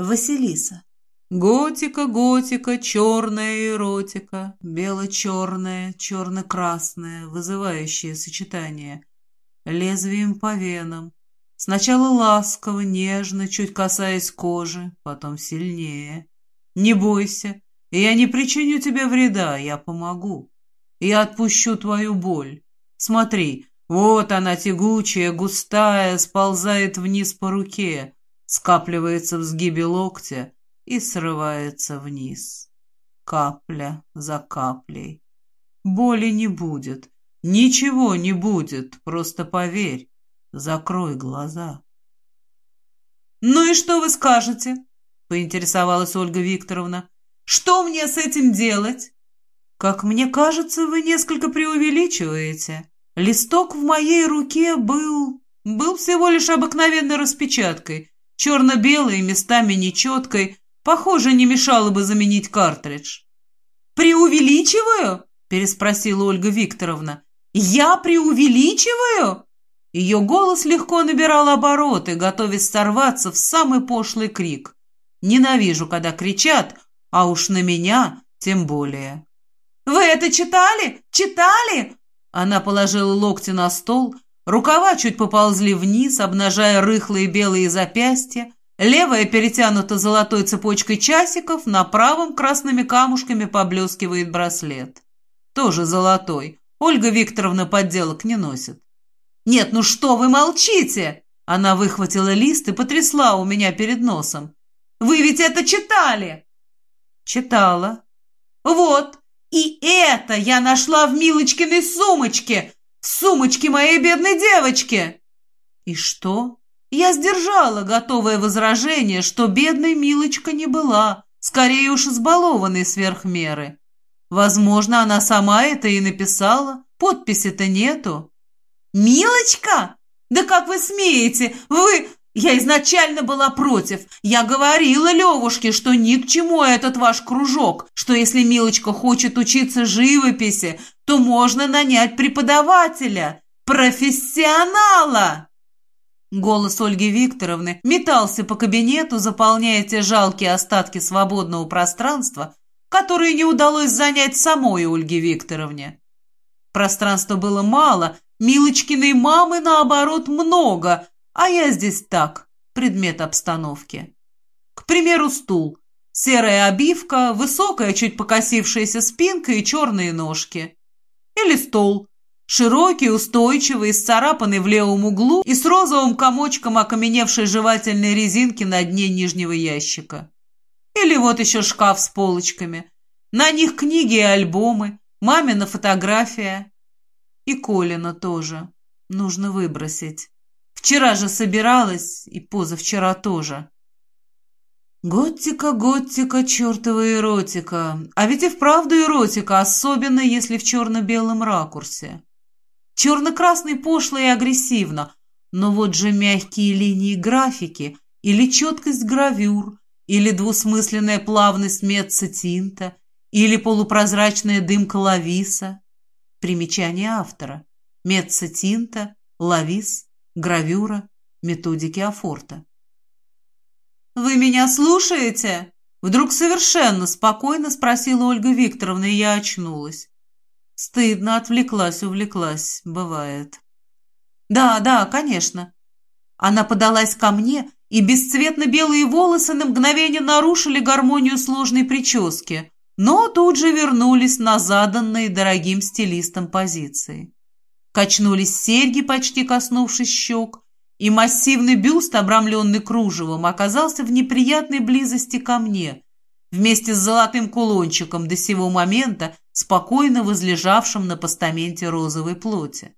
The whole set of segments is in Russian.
Василиса. Готика, готика, черная эротика, бело-черная, черно-красная, вызывающее сочетание. Лезвием по венам. Сначала ласково, нежно, чуть касаясь кожи, потом сильнее. Не бойся, я не причиню тебе вреда, я помогу. Я отпущу твою боль. Смотри, вот она тягучая, густая, сползает вниз по руке, скапливается в сгибе локтя и срывается вниз. Капля за каплей. Боли не будет, ничего не будет, просто поверь, закрой глаза. «Ну и что вы скажете?» — поинтересовалась Ольга Викторовна. «Что мне с этим делать?» «Как мне кажется, вы несколько преувеличиваете», Листок в моей руке был... был всего лишь обыкновенной распечаткой, черно-белой, местами нечеткой, похоже, не мешало бы заменить картридж. «Преувеличиваю?» – переспросила Ольга Викторовна. «Я преувеличиваю?» Ее голос легко набирал обороты, готовясь сорваться в самый пошлый крик. «Ненавижу, когда кричат, а уж на меня тем более». «Вы это читали? Читали? Она положила локти на стол, рукава чуть поползли вниз, обнажая рыхлые белые запястья, левая перетянута золотой цепочкой часиков, на правом красными камушками поблескивает браслет. Тоже золотой. Ольга Викторовна подделок не носит. «Нет, ну что вы молчите?» Она выхватила лист и потрясла у меня перед носом. «Вы ведь это читали?» «Читала». «Вот, и это я нашла в Милочкиной сумочке, в сумочке моей бедной девочки. И что? Я сдержала готовое возражение, что бедной Милочка не была, скорее уж избалованной сверх меры. Возможно, она сама это и написала, подписи-то нету. «Милочка? Да как вы смеете? Вы... Я изначально была против. Я говорила Левушке, что ни к чему этот ваш кружок, что если Милочка хочет учиться живописи, то можно нанять преподавателя, профессионала. Голос Ольги Викторовны метался по кабинету, заполняя те жалкие остатки свободного пространства, которые не удалось занять самой Ольге Викторовне. Пространства было мало, Милочкиной мамы, наоборот, много, а я здесь так, предмет обстановки. К примеру, стул. Серая обивка, высокая, чуть покосившаяся спинка и черные ножки. Или стол. Широкий, устойчивый, исцарапанный в левом углу и с розовым комочком окаменевшей жевательной резинки на дне нижнего ящика. Или вот еще шкаф с полочками. На них книги и альбомы, мамина фотография. И Колина тоже. Нужно выбросить. Вчера же собиралась, и позавчера тоже. Готика, готика, чертова эротика. А ведь и вправду эротика, особенно если в черно-белом ракурсе. Черно-красный пошло и агрессивно, но вот же мягкие линии графики или четкость гравюр, или двусмысленная плавность метца тинта, или полупрозрачная дымка лависа. Примечание автора. Метца тинта, лавис, гравюра, методики Афорта. «Вы меня слушаете?» Вдруг совершенно спокойно спросила Ольга Викторовна, и я очнулась. Стыдно, отвлеклась, увлеклась, бывает. «Да, да, конечно». Она подалась ко мне, и бесцветно-белые волосы на мгновение нарушили гармонию сложной прически, но тут же вернулись на заданные дорогим стилистом позиции. Качнулись серьги, почти коснувшись щек, и массивный бюст, обрамленный кружевом, оказался в неприятной близости ко мне, вместе с золотым кулончиком до сего момента, спокойно возлежавшим на постаменте розовой плоти.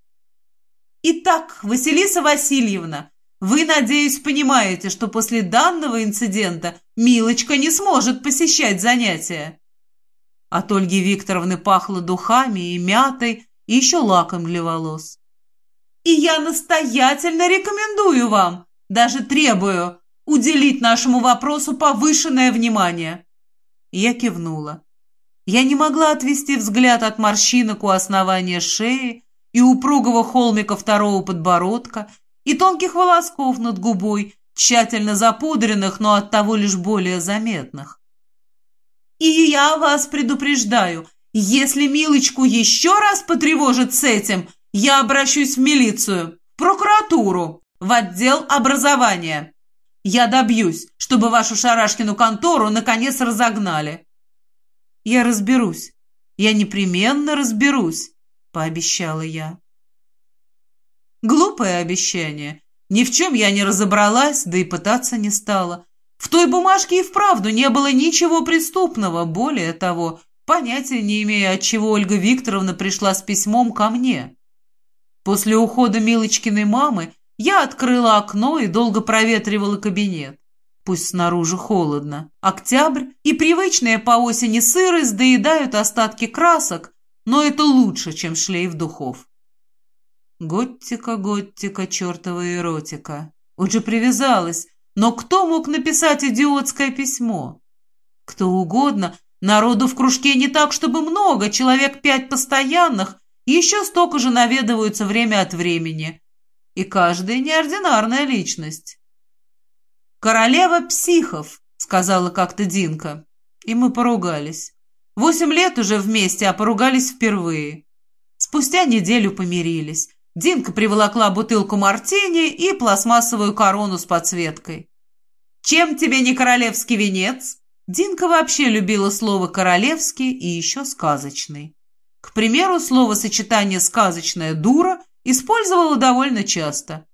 «Итак, Василиса Васильевна, вы, надеюсь, понимаете, что после данного инцидента Милочка не сможет посещать занятия?» От Ольги Викторовны пахло духами и мятой, и еще лаком для волос. И я настоятельно рекомендую вам, даже требую, уделить нашему вопросу повышенное внимание. Я кивнула. Я не могла отвести взгляд от морщинок у основания шеи и упругого холмика второго подбородка и тонких волосков над губой, тщательно запудренных, но оттого лишь более заметных. И я вас предупреждаю, если Милочку еще раз потревожит с этим, я обращусь в милицию, в прокуратуру, в отдел образования. Я добьюсь, чтобы вашу Шарашкину контору наконец разогнали. Я разберусь. Я непременно разберусь, пообещала я. Глупое обещание. Ни в чем я не разобралась, да и пытаться не стала. В той бумажке и вправду не было ничего преступного. Более того, понятия не имея, от чего Ольга Викторовна пришла с письмом ко мне. После ухода Милочкиной мамы я открыла окно и долго проветривала кабинет. Пусть снаружи холодно. Октябрь и привычная по осени сырость доедают остатки красок, но это лучше, чем шлейф духов. Готтика, готтика, чертова эротика. Уже привязалась, но кто мог написать идиотское письмо? Кто угодно, народу в кружке не так, чтобы много, человек пять постоянных, еще столько же наведываются время от времени. И каждая неординарная личность. «Королева психов», — сказала как-то Динка. И мы поругались. Восемь лет уже вместе, а поругались впервые. Спустя неделю помирились. Динка приволокла бутылку мартини и пластмассовую корону с подсветкой. «Чем тебе не королевский венец?» Динка вообще любила слово «королевский» и еще «сказочный». К примеру, словосочетание «сказочная дура» использовала довольно часто.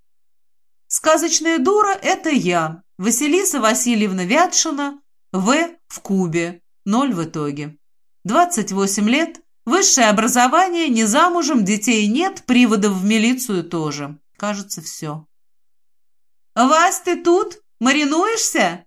«Сказочная дура» — это я, Василиса Васильевна Вятшина, В. в Кубе, ноль в итоге. 28 лет, Высшее образование, не замужем, детей нет, приводов в милицию тоже. Кажется, все. «Вась, ты тут? Маринуешься?»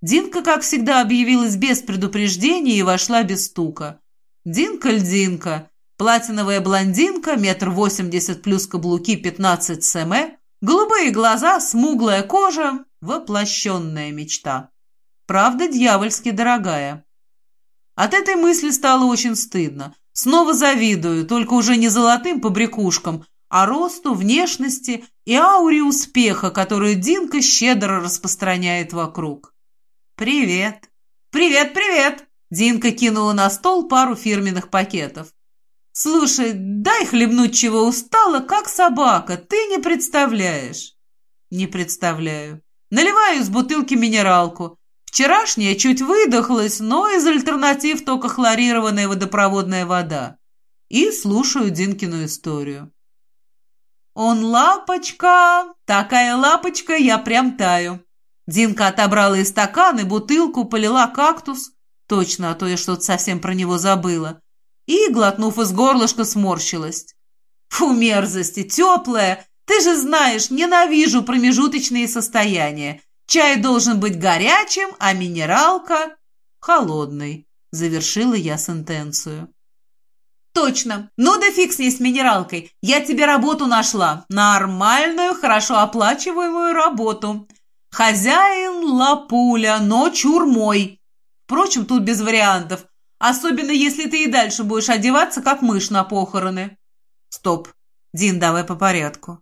Динка, как всегда, объявилась без предупреждения и вошла без стука. Динка-льдинка, платиновая блондинка, метр восемьдесят плюс каблуки пятнадцать см, голубые глаза, смуглая кожа, воплощенная мечта. Правда, дьявольски дорогая. От этой мысли стало очень стыдно. Снова завидую, только уже не золотым побрякушкам, а росту, внешности и ауре успеха, которую Динка щедро распространяет вокруг. «Привет!» «Привет, привет!» Динка кинула на стол пару фирменных пакетов. «Слушай, дай хлебнуть чего устала, как собака, ты не представляешь». «Не представляю. Наливаю из бутылки минералку. Вчерашняя чуть выдохлась, но из альтернатив только хлорированная водопроводная вода. И слушаю Динкину историю. «Он лапочка! Такая лапочка, я прям таю!» Динка отобрала из стакана бутылку, полила кактус. Точно, а то я что-то совсем про него забыла. И, глотнув из горлышка, сморщилась. «Фу, мерзости! Теплая! Ты же знаешь, ненавижу промежуточные состояния. Чай должен быть горячим, а минералка – холодной. Завершила я сентенцию. Точно. Ну да фиг с ней с минералкой. Я тебе работу нашла. Нормальную, хорошо оплачиваемую работу. Хозяин лапуля, но чурмой. Впрочем, тут без вариантов. Особенно, если ты и дальше будешь одеваться, как мышь на похороны. Стоп. Дин, давай по порядку.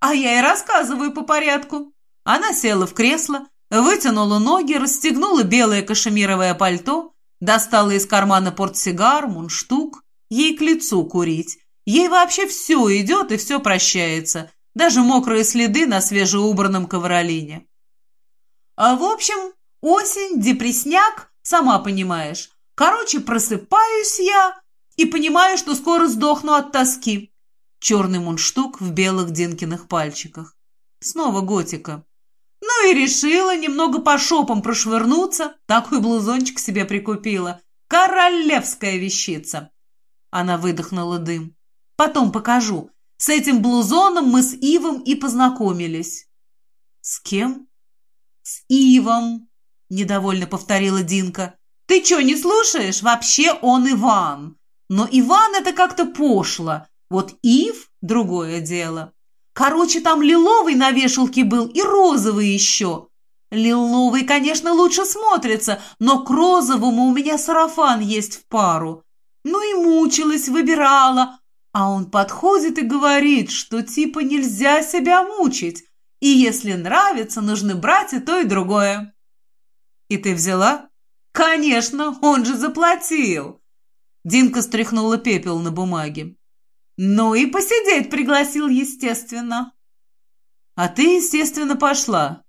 А я и рассказываю по порядку. Она села в кресло, вытянула ноги, расстегнула белое кашемировое пальто, достала из кармана портсигар, мундштук. Ей к лицу курить. Ей вообще все идет и все прощается, даже мокрые следы на свежеубранном ковролине. А в общем, осень, депресняк, сама понимаешь. Короче, просыпаюсь я и понимаю, что скоро сдохну от тоски. Черный мундштук в белых Динкиных пальчиках. Снова готика. Ну и решила немного по шопам прошвырнуться. Такой блузончик себе прикупила. Королевская вещица. Она выдохнула дым. Потом покажу. С этим блузоном мы с Ивом и познакомились. С кем? С Ивом, недовольно повторила Динка. Ты что, не слушаешь? Вообще он Иван. Но Иван это как-то пошло. Вот Ив – другое дело. Короче, там лиловый на вешалке был и розовый еще. Лиловый, конечно, лучше смотрится, но к розовому у меня сарафан есть в пару. Ну и мучилась, выбирала. А он подходит и говорит, что типа нельзя себя мучить. И если нравится, нужно брать и то, и другое. И ты взяла? Конечно, он же заплатил. Динка стряхнула пепел на бумаге. Ну и посидеть пригласил, естественно. А ты, естественно, пошла.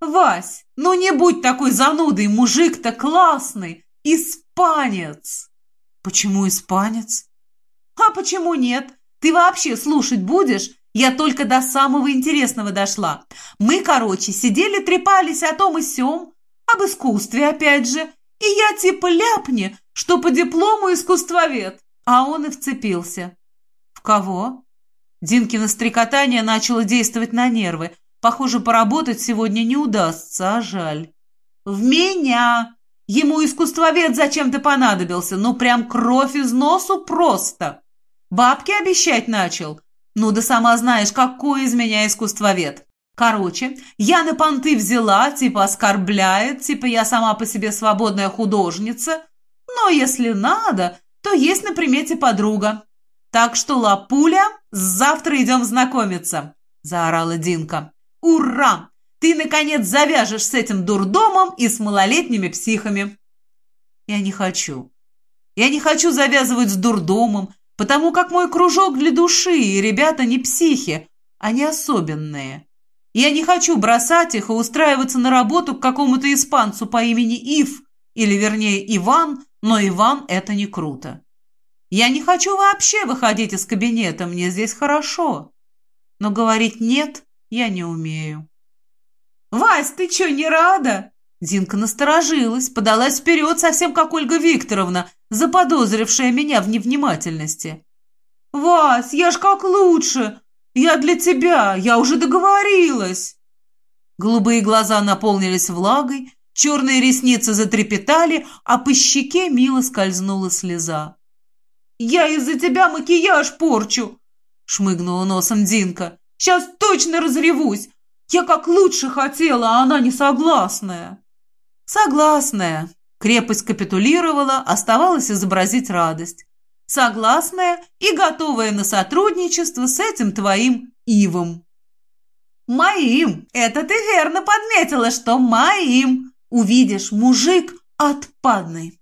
Вась, ну не будь такой занудой, мужик-то классный, испанец. Почему испанец? А почему нет? Ты вообще слушать будешь? Я только до самого интересного дошла. Мы, короче, сидели, трепались о том и сём, об искусстве опять же. И я типа ляпни, что по диплому искусствовед. А он и вцепился. В кого? Динкино стрекотание начало действовать на нервы. Похоже, поработать сегодня не удастся, а жаль. В меня! Ему искусствовед зачем-то понадобился. Ну, прям кровь из носу просто. Бабки обещать начал. Ну да сама знаешь, какой из меня искусствовед. Короче, я на понты взяла, типа оскорбляет, типа я сама по себе свободная художница. Но если надо, то есть на примете подруга. Так что, Лапуля, завтра идем знакомиться, заорала Динка. Ура! Ты, наконец, завяжешь с этим дурдомом и с малолетними психами. Я не хочу. Я не хочу завязывать с дурдомом, потому как мой кружок для души, и ребята не психи, они особенные. Я не хочу бросать их и устраиваться на работу к какому-то испанцу по имени Ив, или вернее Иван, но Иван – это не круто. Я не хочу вообще выходить из кабинета, мне здесь хорошо. Но говорить «нет» я не умею. «Вась, ты что, не рада?» Динка насторожилась, подалась вперед, совсем как Ольга Викторовна, заподозрившая меня в невнимательности. «Вась, я ж как лучше! Я для тебя, я уже договорилась!» Голубые глаза наполнились влагой, черные ресницы затрепетали, а по щеке мило скользнула слеза. «Я из-за тебя макияж порчу!» — шмыгнула носом Динка. «Сейчас точно разревусь! Я как лучше хотела, а она не согласная!» «Согласная!» Крепость капитулировала, оставалось изобразить радость. Согласная и готовая на сотрудничество с этим твоим Ивом. «Моим! Это ты верно подметила, что моим! Увидишь, мужик отпадный!»